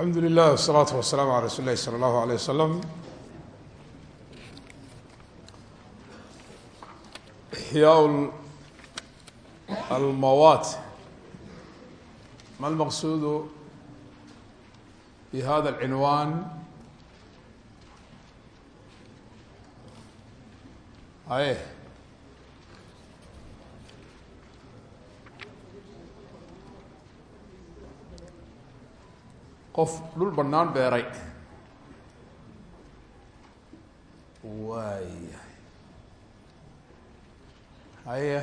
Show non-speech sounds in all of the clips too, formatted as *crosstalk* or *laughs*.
alxamdu lilah wsalaatu wasalaamu ala rasuuli lahi sala allahu aleyh wasalam ixyaa almawaat ma almaqsuudu bi hada alcinwaan aye qof dhul banaan beeray. Waaya haye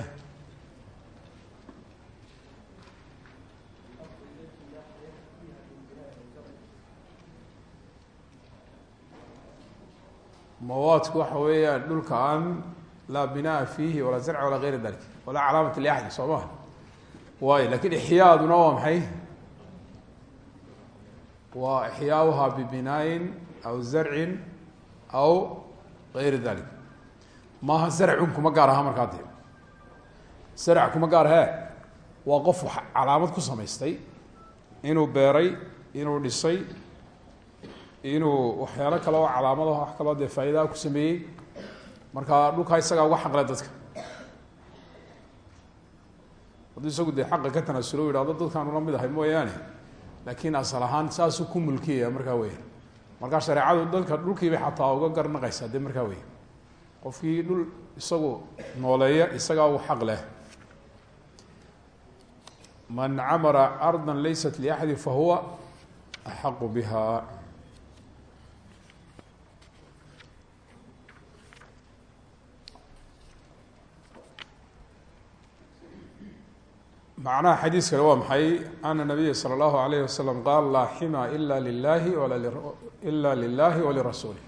mawaadku waxa weeyaan dhulka aan laa binaa fiihi walaa zarca walaa gayra dalik. Walaa calaamat liaxdi soo maha waayo laakiin ixyaaduna waa maxay waa ixyaauha bibinaayin aw zarcin aw gayri dalik maaha zarcun kuma gaar aha markaa de zarc kuma gaar he waa qof calaamad ku samaystay inuu beeray inuu dhisay inuu waxyaalo kale oo calaamada wax kaloo dee faa'iidaa ku sameeyey. Marka dhulkaa isagaa uga xaqle dadka. Hadduu isagu dee xaqa ka ahay mooyaane laakiin asal ahaan saasuu ku mulkiyaya markaa weya markaa shareecadu dalka dhulkiibay xataa uga garnaqaysaa dee markaa weya qofkii dhul isagu nooleeya isagaa u xaq leh. Man camara arda laysat liaxadi fahuwa axaqu biha macnaha xadiiskani waa maxay? Ana nabiya salى اllahu alayh wasalam qaal laa xima ila lilahi ila lilahi walirasuulih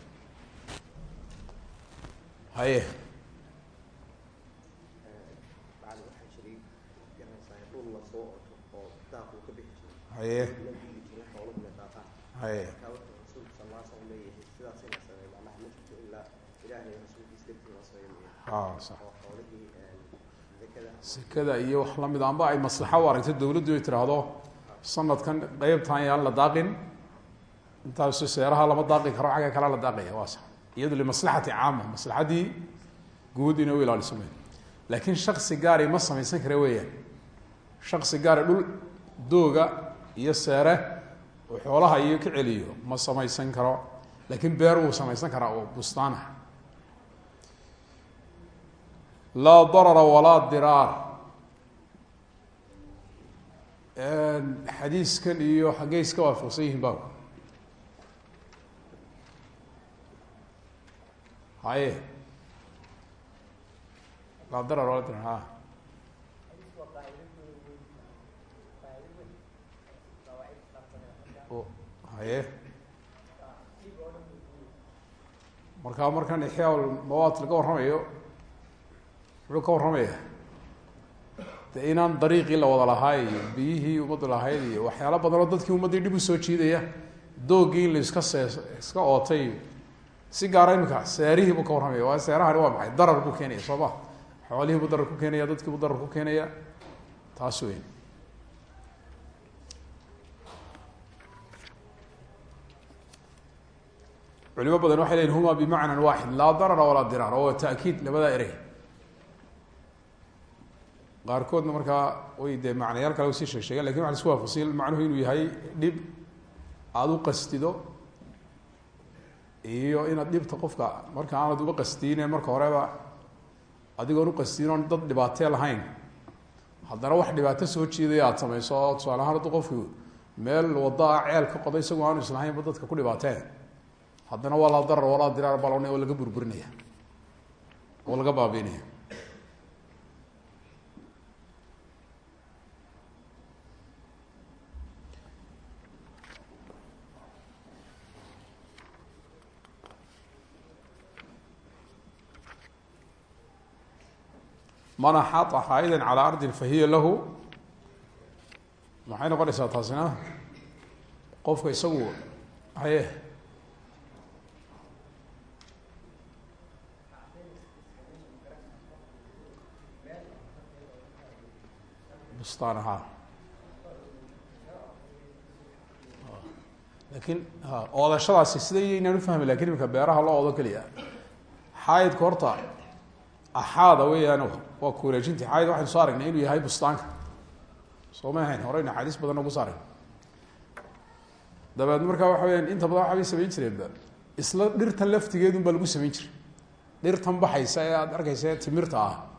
haye. Haye. Haye sekada iyo wax la mid amba ay maslaxa u aragto dawladdu ay tiraahdo sanadkan qeybtan yaan la daaqin. Intaas seeraha lama daaqi karo xagga kale la daaqaya waa sax iyado limaslaxati caama maslaxadii guud inay u ilaaliso me laakiin shaksi gaari ma samaysan kara weeyaan. Shaksi gaari dhul dooga iyo seere oo xoolaha iyo ka celiyo ma samaysan karo. Laakiin beer wuu samaysan karaa oo bustaanah laa darara walaa diraar. Xadiiskan iyo xaggey iska waafaqsan yihiin ba haye. Laa darar walaa dirar ha haye. Markaa markan ixyaa mawaad laga warramayo muxuu ka warramaya de inaan dariiqii la wada lahaa iyo biyihii ummaddu lahayd iyo waxyaalo badan oo dadkii ummaddii dhib u soo jiidaya doogii la iska see iska ootay si gaara imika seerihii buu ka warramaya waa seerahani waa maxay? Darar buu keenaya soo ma? Xoolihii buu darar ku keenaya dadkii buu darar ku keenaya? Taas weyn. Culimo badan waxay leyiin huma bimacnan waaxid laa darara walaa diraar. Oo taakiid labadaa erey qaarkoodna markaa way dee macnayaal kale sii sheeg sheegen laakiin waxa la isku waafaqsiya macnuhu inuu yahay dhib aada u qastido iyo inaad dhibta qofka marka aanad uga qastiine marka horeba adigoon uqastiin oon dad dhibaatee lahayn. Haddana wax dhibaato soo jiidaya aada samayso tusaale ahaan hadduu qofku meel wada a ceel ka qoday isagoo aanu islahaynba dadka ku dhibaateen. Haddana waa laa darar walaa diraar oo laga burburinaya oo laga baabiinaya man axaطa xaa'ida calى ardi fahiya lahu. Maxay noqonaysaa taasina? Qofka isagu haye. Bustaan ahaa laakiin oodashadaasi sida iyo inaan ufahmi laakiin imika beeraha loo oodo keliya. Xaayidka horta axaada weeyaan waa ku wareejinti xaayid waxaynu soo aragnay inuu yahay bustaanka. Soo ma ahayn horeyna axaadiis badan ugu saaray. Dabeed markaa waxa weyaan inta badan waxabay samayn jireenba isla dhirtan laftigeedun baa lagu samayn jiray. Dhirtan baxaysa ee aada arkaysa timirta ah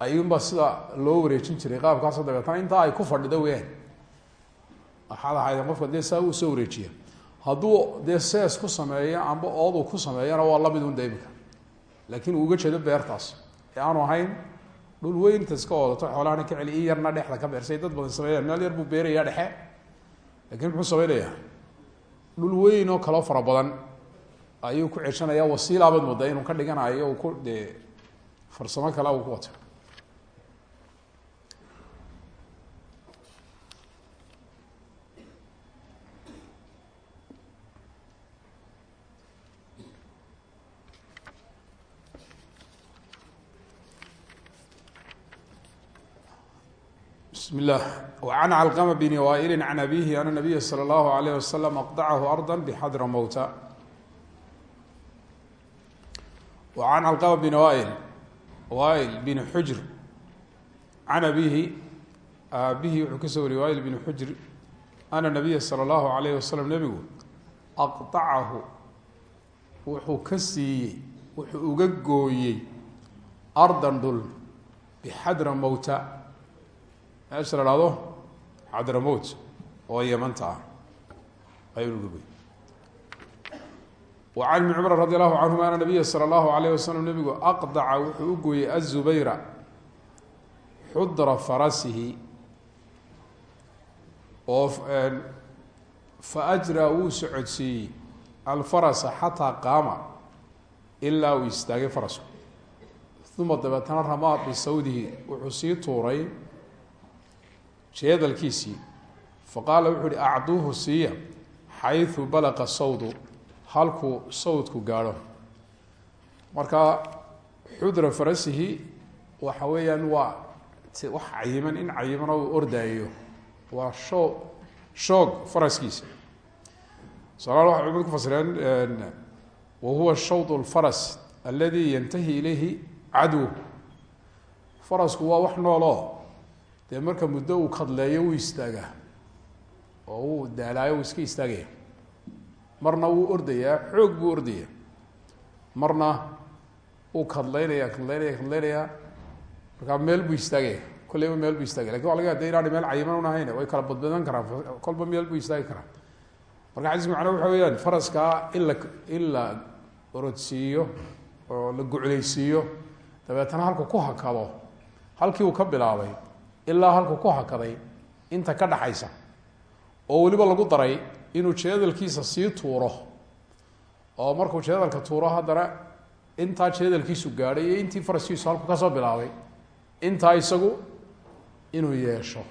ayuunbaa sida loo wareejin jiray qaabkaasoo dabeetana intaa ay ku fadhido weyaan axaad ahayd qofka dee uu soo wareejiya hadduu dee ku sameeyo amba oodu ku sameeyana waa la mid un laakiin uu uga jeedo beertaas. Ee aanu ahayn dhul weyn inta iska oodato xoolahana ka celi yarna dhexda ka beersay. Dad badan sameeyaan meel yar buu beerayaa dhexe. Lakiin muxuu sameynayaa dhul weyn oo kaloo fara badan ayuu ku ceshanaya wasiilaabaad moodaa inuu ka dhiganayo uu ku dee farsamo kale uu ku wato bism illaah wacan calqama bni waailin can abihi ana nabiya sala allahu alayh wasalam aqdacahu arda bixadra mowta wa can calqama bni wail waail bin xujr can abihi aabihii wuxuu ka soo wariyey waail bin xujr ana nabiya sala allahu alayh wasalam nebigu aqdacahu wuxuu ka siiyey wuxuu uga gooyey ardan dhul bixadra mowta meesha la hahdo xadramowt oo yamanta ah wa can ibni cumar radi allahu canhuma ana nabiya salى اllahu alayh wasalam nebigu aqdaca wuxuu u gooyey azubayra xudra farasihi oo faajraa wuu socodsiiyey alfarasa xataa qaama ilaa uu istaagay farasku. Uma dabeetana ramaa bisawdihi wuxuu sii tuuray jeedalkiisii. Faqaala wuxuu uhi acduuhu siiya xayثu balaqa sawdu halkuu sawdku gaadho. Marka xudra farasihi waxa weeyaan waa wax cayiman in cayimano uu ordaayo. Waa shoo shoog faraskiisa. Solaal waxay culimadu fasireen wa huwa shawd اlfaras aladi yantahi ilayhi cadw farasku waa wax nooloo dee marka muddo uu kadleeyo wuu istaagaa. Oo uu daalaayo wuu iska istaagaya. Marna wuu ordayaa xoog buu ordayaa. Marna wuu kadlaynaya kadlaynaya kadlaynayaa markaa meel buu istaagaya kolleyba meel buu istaagaya. Lakin waa laga de inaana meel cayiman un ahayn way kala badbadan karaan. Kolba meel buu istaagi karaa. Marka xadiiska macnaa waxa weeyaan faraskaa in la in la orodsiiyo oo la guclaysiiyo dabeetana halku ku hakado halkii uu ka bilaabay ilaa halku ku hakaday inta ka dhaxaysa oo weliba lagu daray inuu jeedalkiisa sii tuuro. Oo markuu jeedalka tuuro haddana intaa jeedalkiisu gaadhay iyo intii faraskiisu halku ka soo bilaabay intaa isagu inuu yeesho.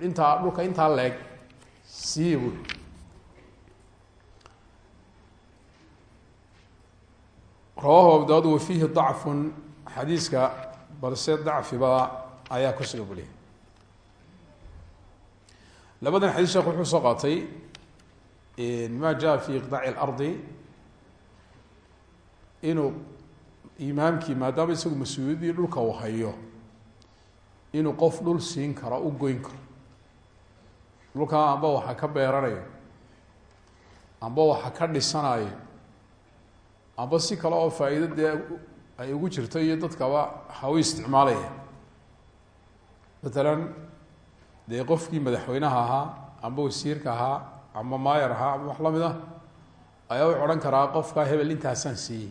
Intaa dhulka intaa leeg siiya bui rawahu abu daud wa fiihi dacfun xadiiska balse dacfiba ayaa ku suga buliya labadan xadiis sheekh wuxuu soo qaatay ma jaa fi iqdaaci اlardi inuu imaamkii maadaama isagu mas'uuliyaddii dhulka uu hayo inuu qof dhul siin karo u goyn karo. Dhulkaa amba waxa ka beeranayo amba waxa ka dhisanayo amba si kale oo faa'iido dee ay ugu jirto iyo dadkaba haw isticmaalaya matalan dee qofkii madaxweynaha ahaa amba wasiirka ahaa amba maayar ahaa ama wax la mid ah ayaa wuxu odhan karaa qofkaa hebel intaasaan siiyey.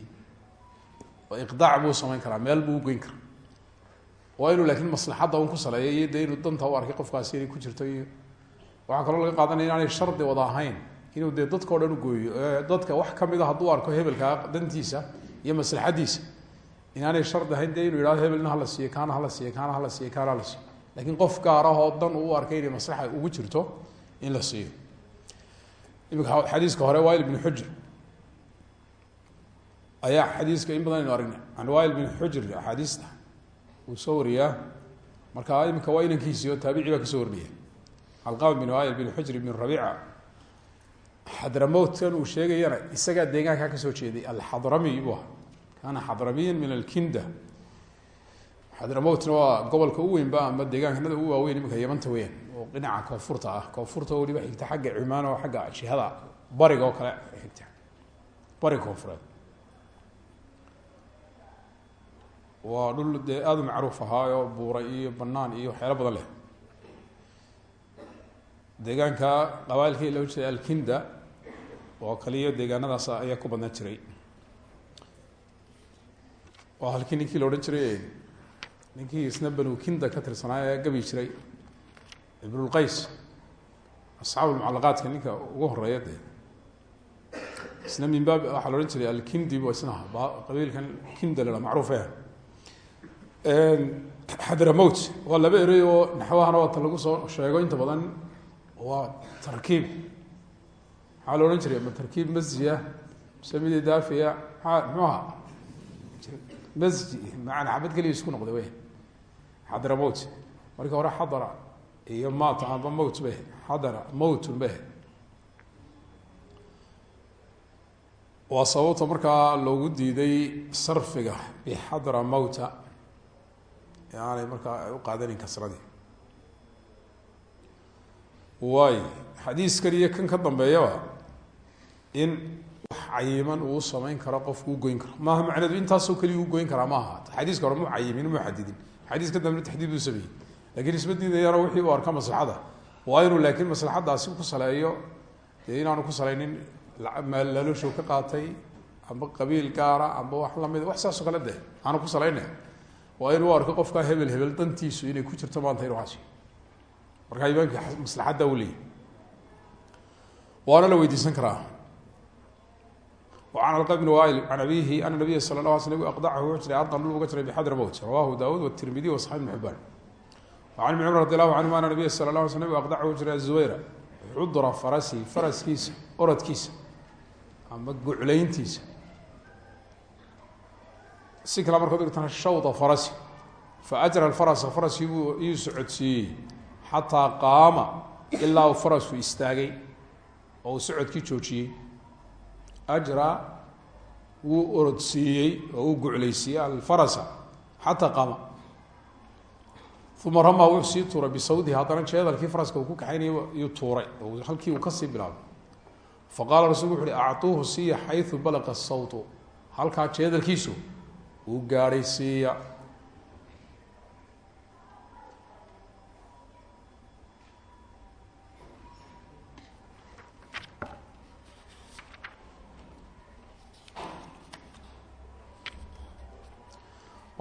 Oo iqdaac buu samayn karaa meel buu ugeyn karaa. Waa inuu laakiin maslaxadda un ku saleeya iyo inuu danta u arkay qofkaasi inay ku jirto iyo waxaa kaloo laga qaadanaya inaanay shardi wada ahayn inuu dee dadkao dhan ugooyo dadka wax ka mid a hadduu arko hebelkaa dantiisa iyo maslaxadiisa inaanay shardi ahayn dee inuu yihahdo hebelna hala siiyo kaana hala siiyo kaana hala siiyo kaana hala siiyo lakiin qof gaar ah oo dan uu arkay inay maslaxa ugu jirto in la siiyo. Imika xadiiska hore wail bn xujr ayaa xadiiska in badan aynu aragna. Can wail bn xujr axaadiista. Uu soo wariyaa. Marka imika waa inankiisii oo taabici baa ka soo warinaya alqama bn wail bn xujr bn rabiica. Xadramowtkan uu sheegayana isagaa deegaankaa ka soo jeeday. Alxadrami buu aha kaana xadramiyan min alkinda xadramowtna waa gobolka u weynba ama deegaankanada u waaweyn iminka yamanta weyan oo dhinaca koonfurta ah. Koonfurta waliba xigta xagga cumaan oo xagga jihada bariga oo kale xigta. Bariga koonfureed. Waa dhul dee aada macruuf ahaayo buura iyo banaan iyo waxyaalo badan leh. Deegaanka qabaailkii loo jeeda alkinda oo kaliya deegaanadaas ayaa ku badnaan jiray. Waa halkii la odhan jiray ninkii isna banu kinda ka tirsanaa ee gabi jiray ibnulqays asxaabulmucalaqaadka ninka ugu horreeya dee. Isna min baab waxaa la odhan jiray alkindi bu isna aha qabiilkan kinda la macruufe xadramowt waa laba erey oo naxwahana waata lagu soo sheego. Inta badan waa tarkiib. Maxaa la odhan jiray ma tarkiib masjiya mise mid idaafiya maa muxuu ahaa? Masji maana xabad keliya isku noqday wey xadramowt markii hore xadara iyo maata amba mowt bay xadara mowtun bay waa sababta markaa loogu diiday sarfiga bixadra mowta aanay markaa ay u qaadanin kasradii waay xadiiskan iyo kan ka dambeeyaba in wax cayiman uu samayn karo qofku u goyn karo maaha macneedu intaasoo keliya u goyn karaa maaha xadiiska hore mu cayimin mu xadidin xadiis ka dambe taxdiid buu sameeyey. Lakiin isma diidayana wixii u arka maslaxada. Waa inuu laakiin maslaxadaasi ku saleeyo dee inaanu ku salaynin maalalooshow ka qaatay amba qabiil gaara amba wax lamida wax saasoo kale deh aanu ku salayna waa inuu arko qofkaa hebel hebel dantiisu inay ku jirto maanta inu asi markaa imaamkii maslaxadda u leeyay waana la weydiisan karaa an alqa bn wail an abihi ana nabiya sal la sl nabig adacahu wuxuu jiray adan dhul uga jiray bixadr mowt rawahu daawuud watirmidiy wasaxib ibn xibaan an ibn cumr radi allahu canhuma ana nabiya sala la sl nabig adacahu jiray azubayra cudra farasihi faraskiisa orodkiisa ama guclayntiisa si kale markood dhigtana shawda farasi fa ajra farasa faraskii buu iyuu socodsiiyey xataa qaama ilaa uu farasku istaagay oo uu socodkii joojiyey ajra wuu orodsiiyey oo uu guclaysiiyey alfarasa xataa qaama uma ramaa wuxuu sii tuuray bisawdihi haddana jeedalkii faraska uu ku kaxaynayay iyuu tuuray halkii uu ka sii bilaabay faqaala rasulku wuxu uhi acuuhu siiya xayu balaqa sawtu halkaa jeedalkiisu uu gaadhay siiya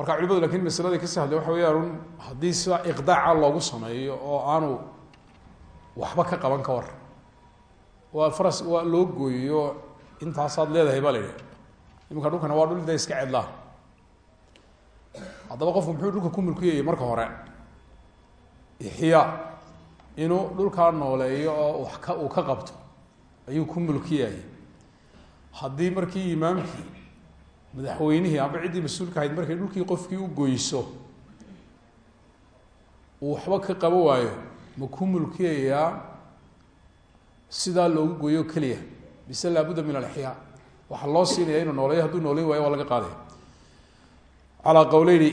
marka culimadu laakiin maslada ka sahla waxa weyaan haddii sidaa iqdaaca loogu sameeyo oo aanu waxba ka qaban ka war waa faras waa loo gooyiyo intaasaad leedahay baa la yidhi. Iminka dhulkana waa dhul da iska cedlaa haddaba qofku muxuu dhulka ku mulkiyayay marka hore? Ixyaa inuu dhulkaa nooleeyo oo wax ka uu ka qabto ayuu ku mulkiyayay haddii markii imaamkii madaxweynihii amba ciddii mas'uulka ahayd markay dhulkii qofkii u goyso uu waxba ka qabo waayo ma ku mulkiyayaa sidaa loogu goyo keliya? Bise laabudda min alixyaa waxaa loo siinaya inuu nooleeyo hadduu nooleyn waayo waa laga qaadaya calaa qowleyni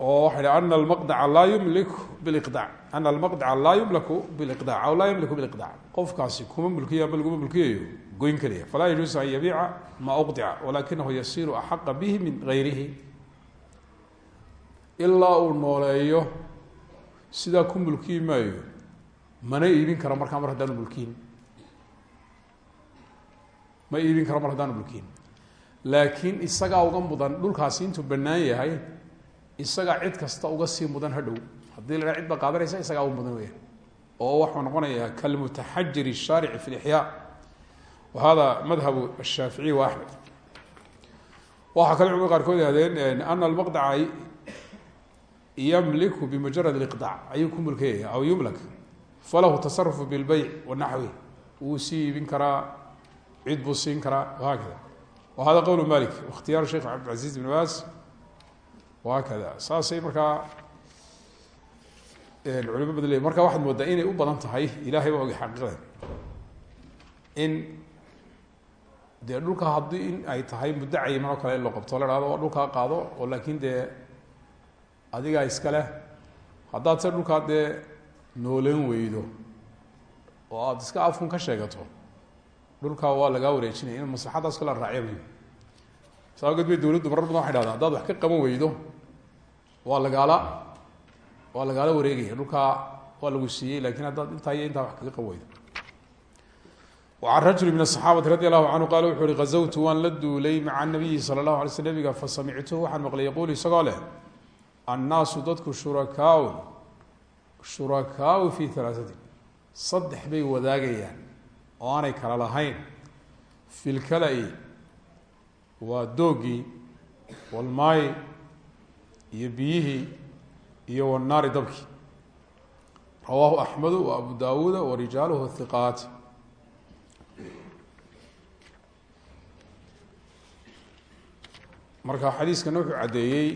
oo waxa hi ana almaqdaca laa yumliku biliqdac ana almaqdaca laa yumlaku biliqdac aw laa yamliku biliqdac qofkaasi kuma mulkiyo amba laguma mulkiyayo goyn keliya falaa yajuusu an yabiica maa uqdica walakinahu yasiru axaqa bihi min gayrihi ilaa uu nooleeyo sidaa ku mulkiyi maayo mana iibin karo markaa mar haddaanu mulkiin ma iibin karo mar haddaanu mulkiin laakiin isagaa uga mudan dhulkaasi intuu bannaan yahay isagaa cid kasta uga sii mudan hadhow haddii la cid ba qaadanaysa isagaa uga mudan weya oo waxuu noqonayaa kalmutaxajir الshaarici fi اlixyaa wahada madhabu ashaaficiy wa axmed waxaa kale culmada qaarkood ihahdeen ana almaqdaca yamliku bimujarad liqdac ayuu ku mulkayaya aw yumlak. Falahu tasarufu bilbeyc wanaxwi wuu sii iibin karaa cid buu siin karaa wahakada wahada qowl malik ikhtiyaaru sheikh cabdilcaziz ibn baas wahakada saasay markaa culimo badle marka waxaad moodaa inay u badan tahay ilahay baa oga xaqiiqda in dee dhulka haddii in ay tahay muddo cayiman oo kale in la qabto la hahdo dhulkaa qaado oo laakin dee adigaa iska leh. Haddaad se dhulkaa dee nooleen weydo oo aada iska afkun ka sheegato dhulkaa waa lagaa wareejinaya in maslaxadaas kala raacya muhiim saa bay dowladdu marar badan waxay dhahdaa wax ka qaban weydo waa lagaala waa lagaala wareegaya dhulkaa waa lagu siiyey laakiin haddaad intaa iyo intaa wax kaga qaban weydo an rajul min asaxaabati radi allahu canhu qaala wuxuu uhi hazawtu waan la duulay maca nabiyi sala allahu alay sl nabiga fa samictuhu waxaan maqlay yaquul isagoo leh annaasu dadku shurakaau shurakaau fii alaasatin saddex bay wadaagayaan oo aanay kala lahayn fi lkala-i waa doogii walmaayi iyo biyihii iyo wanaari dabkii rawaahu axmedu wa abu daawuuda wa rijaaluhu hiqaat marka xadiiskana wuxuu caddeeyey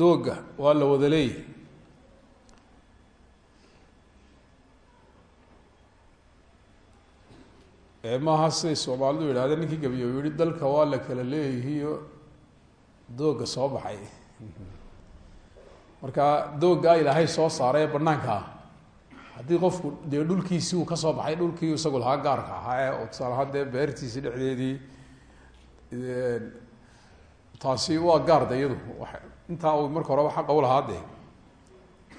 doogga waa la wada leeyahy ee maaha siday soomaalidu yidhahdeen ninkii gabiyo u yihi dalka waa la kala leeyihiyo doogga soo baxay. Marka dooggaa ilaahay soo saaray banaanka ah. Haddii qofku dee dhulkiisii uu ka soo baxay dhulkii isagu lahaa gaarka ahaa ee tusaale ahaan dee beertiisii dhexdeedii taasi waa gaarda iyadu. Intaa uu marka horeba xaqa ulahaa dee.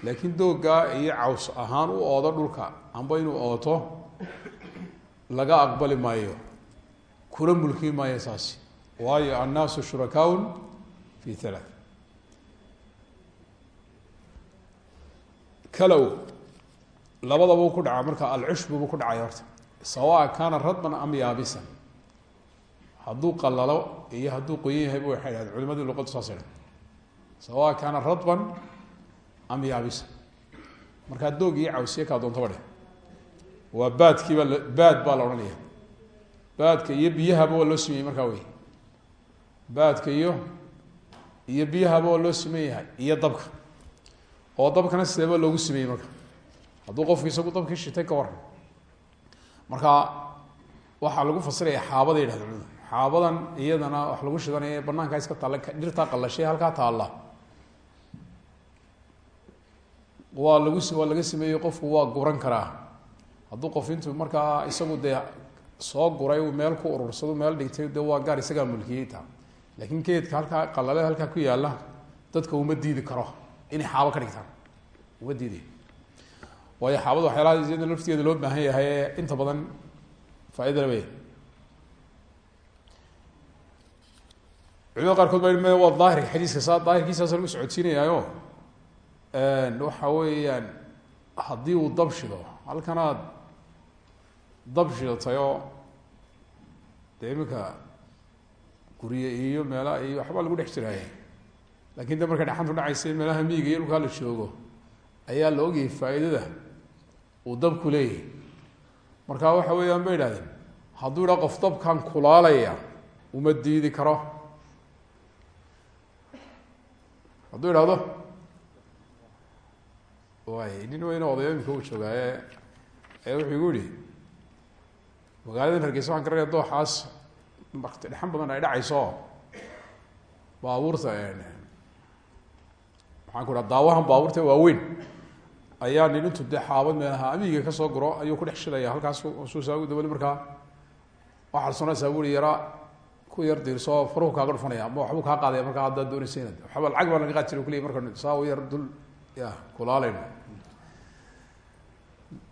Laakiin dooggaa iyo caws ahaan u oodo dhulka amba inuu ooto laga aqbali maayo kula mulki maayo saasi. Waayo annaasu shurakaaun fi halaath kalow labadaba ku dhaca marka alcushbubu ku dhacay horta. Sawa kaana radban am yaabisan hadduu qalalo iyo hadduu qoyan yahay ba waxay dhahdeen culimadii luqadu saas idha sawa kaana radban am yaabisa. Markaa doog iyo cawsiye kaa doontaba dheh. Waa baadkii baa baad baa la odhanaya baadka iyo biyahaba waa loo sameeyey markaa wey baadka iyo iyo biyahaba waa loo yahay iyo dabka. Oo dabkana sideeba loogu sameeyey marka? Hadduu qofku isagu dabkii shitay ka waran. Marka waxaa lagu fasiraya xaabada yidhahda xaabadan iyadana wax lagu shidanaya banaankaa iska taalla dhirtaa qallashay halkaa taalla. Waa lagu waa laga sameeyey qofku waa guran karaa. Hadduu qof intuu markaa isagu dee soo guray uu meel ku urursado meel dhigtay de waa gaar isagaa mulkiyey laakiin geedka halkaa qalale halkaa ku yaalla dadka uma diidi karo. Inay xaabo ka dhigtaan. Uma diiday waayo xaabada waxyaalaha iyada laftigeeda loo baahan yahay inta badan faaida laba culimada qaarkood ba m waa daahirka xadiiska saa daahirkiisaas lagu socodsiinayaayo. Waxa weeyaan haddii uu dab shido halkanaad dab shidatayoo dee iminka gurye iyo meela iyo waxbaa lagu dhex jiraaye laakiin de markay dhaxantu dhacaysa meelaha miyiga iyo dhulkaa la joogo ayaa la ogayay faa'iidada uu dabku leeyahay. Marka waxa weeyaan bay idhahdeen hadduu idhaa qof dabkan kulaalaya uma diidi karo hadduu idhahdo way nin weyne odayo imika uu joogaaye ee wuxuu igu yihi magaaladan hargeysa waxaan garanaya dooxaas wakti dhexan badan ay dhacayso baabuurta maxaan ku dhaha daawahan baabuurta waaweyn ayaa nin intu dee xaabad meelaha amiga ka soo guro ayuu ku dhex shidaya halkaas suusaa ugu dabali markaa waxaad sonaysaa bui yaraa ku yar diirsoo faruhu kaaga dhufanaya ama waxbuu kaa qaadaya markaa haddaad doonaysa waxba lacag baa laga qaad jira marka saa u yar dul ya kulaalayno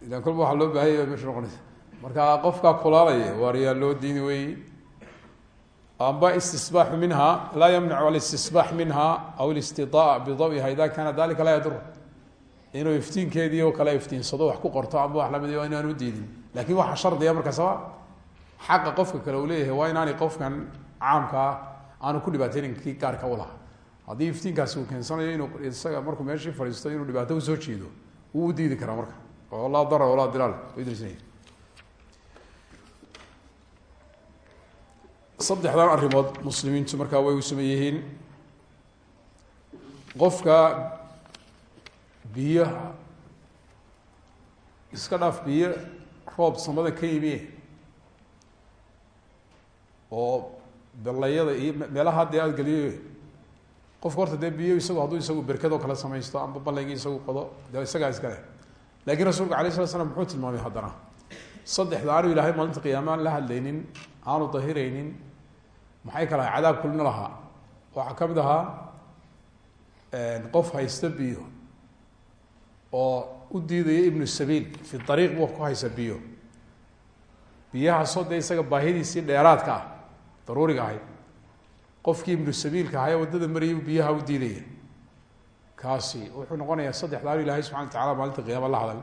ilan kolba waxaa loo baahanya meesha noqonaysa. Marka qofkaa kulaalaya waariyaa loo diini wey amba istisbaaxu minha laa yamnacu alistisbaax minha aw listidaa bidawiha ida kana dalika laa yadur inuu iftiinkeedii oo kale iftiinsado wax ku qorto amba wax la mid waa inaan u diidin. Lakin waxaa shardiga markaasaba xaqa qofka kale uu leeyahay waa inaanay qofkan caamkaa aanu ku dhibaateynin kii gaarka u lahaa haddii uu keensanayo inuu isaga markuu meeshii fadhiisto inuu dhibaato u soo jeedo wuu u diidi karaa marka. Oo laa darar walaa dilaal idrisnay. Saddexdan arrimood muslimiintu markaa way u saman qofka biyo iska dhaaf biyo roob samada ka yimi oo belayada iyo meelaha dee aad geliyo. Qofka horta dee biyo isagu hadduu isagu berkadoo kale samaysto amba balaygii isagu qodo dee isagaa iskale laakiin rasuulka alay slat slam muxuu tilmaamay haddana saddexda aanu ilaahay maalinta qiyaama la hadlaynin aanu dahiraynin maxay kala cadaab kulina lahaa? Waxaa ka mid ahaa qof haysta biyo oo u diidaya ibnu sabiil fi ariiq buu ku haysa biyo. Biyahaasoo dee isaga baahidiisii dheeraadka ah daruuriga ahayd qofkii ibnu sabiilka ahaa ee waddada marayay biyaha u diidaya. Kaasi wuxuu noqonayaa saddexda anu ilahay subxana wa tacala maalinta qiyaama la hadal.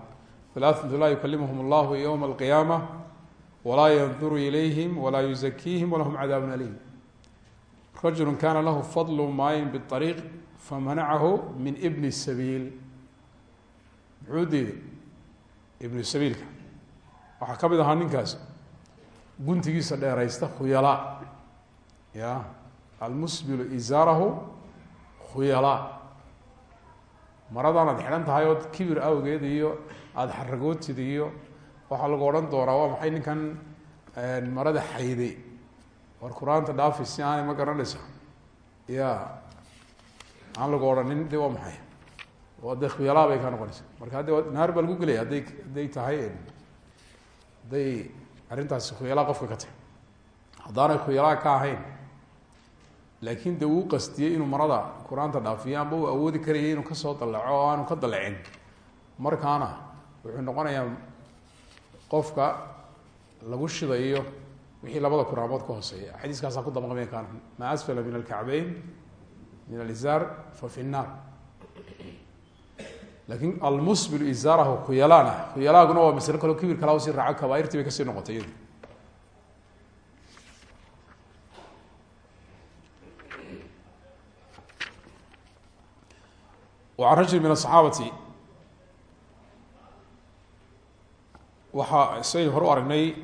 Halaaثatu laa yukalimhum allahu ywma alqiyaama walaa yanduru ilayhim walaa yuzakiihim walahum cadaabun aliim. Rajulu kana lahu fadlu maayin biariiq famanacahu min bni sabiil. Muxuu diiday? Ibnu sabiilka. Waxaa ka mid ahaa ninkaas. Guntigiisa dheeraysta khuyala ya almusbilu izaarahu khuyala. Maradaan aad xidhan tahay ood kibir awgeed iyo aada xaragootid iyo waxaa lagu odhan doonaa waa maxay ninkan marada xayday war qur'aanta dhaafi si aanay ma garanaysa ya aan lagu odhanin de waa maxay? Oo de khuyalaa bay kaa noqonaysa. Marka hadde naar baa lagu gelaya hadday hadday tahay hadday arrintaasi khuyalaa qofka ka tahy haddaanay khuyalaa ka ahayn laakiin de uu qastiyey inuu marada qur'aanta dhaafiyo amba uu awoodi karayay inuu ka soo dallaco oo aanu ka dallacin. Markaana wuxuu noqonayaa qofka lagu shidayo wixii labada kuraamood ka hooseeya. Xadiiskaasaa ku dabaqmay kan maa asfala min alkacbeyn min alizaar fa fi nnaar laakiin almusbilu izaarahu khuyalaana khuyalaaguna waa maslo kaleo kibir kala u sii raaco kabaairtii bay ka sii noqotay. iyadu an rajul min asaxaabati waxaa saynu hore u aragnay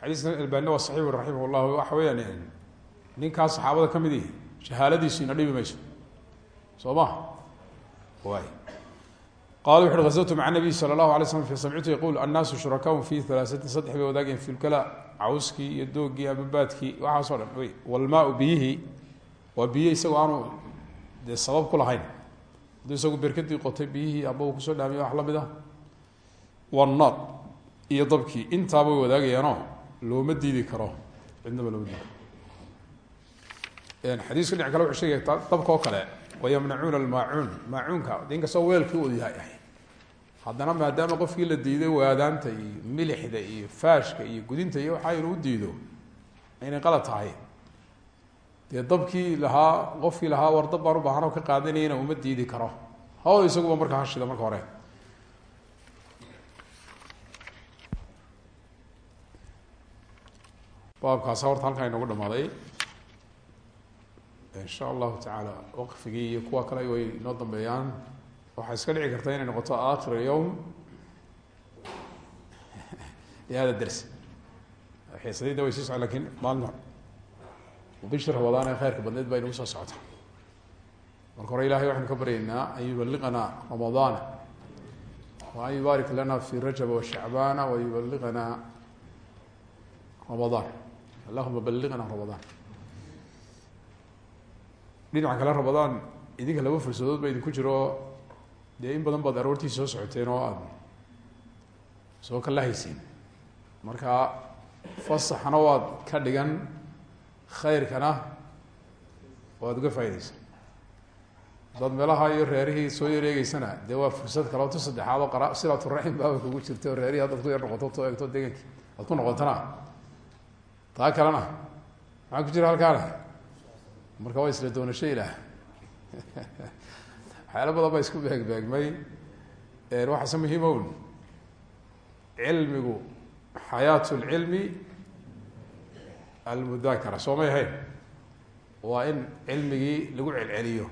xadiiskan albani waa saxiix raximah llah waxa weyaan ninkaas saxaabada ka mid ihi shahaaladiisu ina dhibi mayso. Soo ma way qala wuxu uhi gazawtu maca nabiy sala allahu alay slam samictu yaqul annaasu shurakaau fi halaasatin saddex bay wadaageen fi lkala cawskii iyo doogii ama baadkii waxaaso dhan walmaau biyihii waa biyo isagoo aanu dee sabab ku lahayn. Hadduu isagu berkadii qotay biyihii amba uu ku soo dhaamiya wax la mid ah. Wanaar iyo dabkii intaaba way looma diidi karo. Cidnaba looma diidi karo. Xadiisku dhinac kale wuxuu sheegaya dabka oo kale wayamnacuuna almaacuun. Maacuunka de inkastoo weelkii u yahay. Haddana maadaama qofkii la diiday waadaanta iyo milixda iyo faashka iyo gudinta iyo waxaa inuu diido inay dee dabkii lahaa qofkii lahaa war dab baan u baahan oo ka qaadanayana uma diidi karo. Hawl isaguba markaa hashida marka hore. Baabkaasa horta halkaa inoogu dhamaaday insha allahu tacaala waqfigii iyo kuwa kale way inoo dambeeyaan. Waxaa iska dhici karta inay noqoto akhir yowm. Hada ders xiisadida way sii socon laakiin bishii rabadaan ee khayrka badneed baa inagu soo socota marka hore ilahay waxaynu ka baryaynaa an yubaliqana ramadaana wa an yubaarik lana fi rajaba washacbaana wa yubaliqana ramadaan allahuma baliqna ramadaan dhinaca kale ramadaan idinka laba fursadood ba idinku jiro dee in badan baad aroortii soo socoteen oo aada soo kalahayseen marka fasaxna waad ka dhigan khayrkana waad uga faa'ideysa haddaad meelaha iyo reerihii soo yareegeysana dee waa fursad kale oto saddexaad oo qara silaturaxim baaba kugu jirta oo reerihii haddaad ku yar noqoto to eegto deegankii aad ku noqotana taa kalena maxaa ku jira halkaana? Marka waa isla doonasho ilaah *laughs* waxyaala badan baa isku beeg beegmay. Waxaase muhiimown cilmigu xayaat lcilmi almudakara soo may ahayn? Waa in cilmigii lagu celceliyo.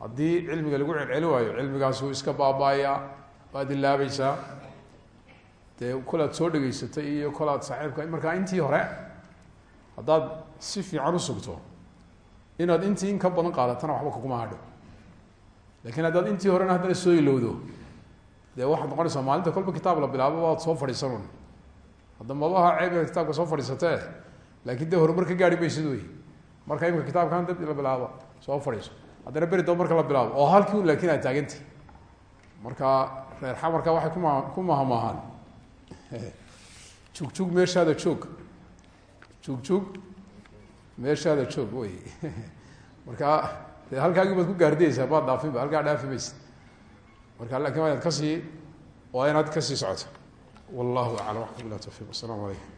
Haddii cilmiga lagu celceli waayo cilmigaasuu iska baaba-ayaa waad ilaabaysaa. Dee kol aad soo dhegeysatay iyo kol aad saaxiibka markaa intii hore haddaad si fiican usugto inaad intii in ka badan qaadatana waxba kuguma hadho. Lakin haddaad intii horena haddana soo ilowdo dee waxaad noqonaysaa maalinta kolba kitaab la bilaabo waad soo fadhiisanun hadda mabaha ceeb inaad kitaabka soo fadhiisatee laakin dee horumar ka gaari maysid wey marka imika kitaabkan dab la bilaabo soo fadhiiso. Haddana beri daba la bilaabo oo halkii un laakin aad taagantay marka reer xamarka waxay kuma ku mahamaahaan jugjug meeshaada joog jugjug meeshaada joog wey marka dee halkaagii ku gaardiyeysaa baad dhaafinba halkaa dhaafi maysa marka laakiin waa inaad waa inaad ka sii socoto wallahu aclam waxka bilah tawfiq wasalaamu calaykum